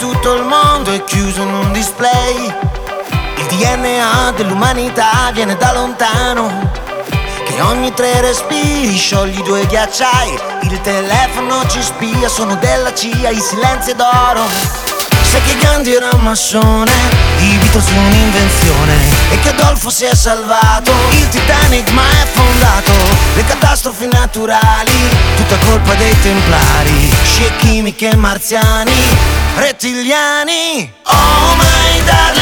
tutto il mondo è chiuso in un display. Il DNA dell'umanità viene da lontano. Che ogni tre respiri sciogli due ghiacciai. Il telefono ci spia, sono della CIA, i silenzi d'oro. Sai che Gandhi era un massone, i Beatles un'invenzione E che Adolfo si è salvato, il Titanic ma è fondato Le catastrofi naturali, tutta colpa dei templari Scie chimiche marziani, rettiliani Oh my darling,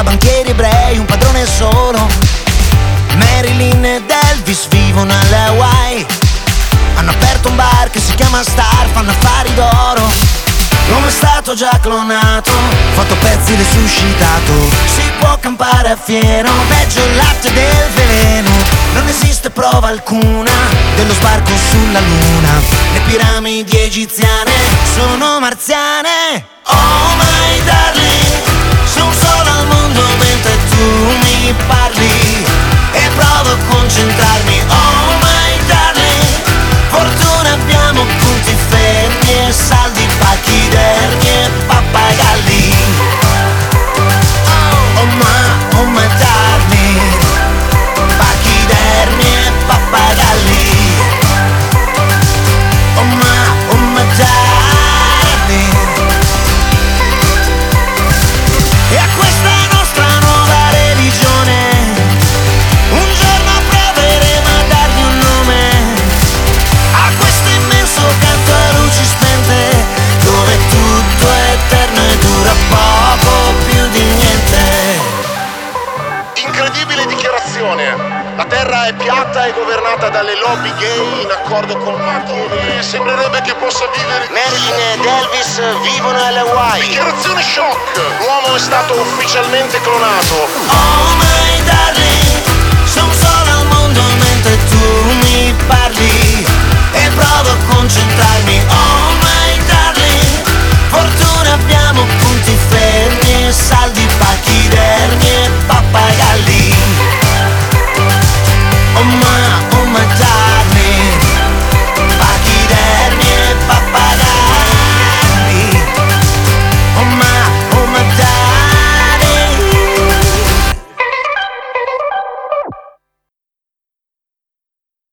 da banchieri ebrei, un padrone solo. Marilyn ed Elvis vivono alle Hawaii. Hanno aperto un bar che si chiama Star, fanno affari d'oro. L'uomo è stato già clonato, fatto pezzi resuscitato Si può campare a fieno, peggio il latte del veleno. Non esiste prova alcuna dello sbarco sulla luna. Le piramidi egiziane sono marziane. Oh my darling, dichiarazione. La Terra è piatta e governata dalle lobby gay in accordo con macchine. Sembrerebbe che possa vivere. Marilyn ed Elvis vivono alle Hawaii Dichiarazione shock! L'uomo è stato ufficialmente clonato. Oh my darling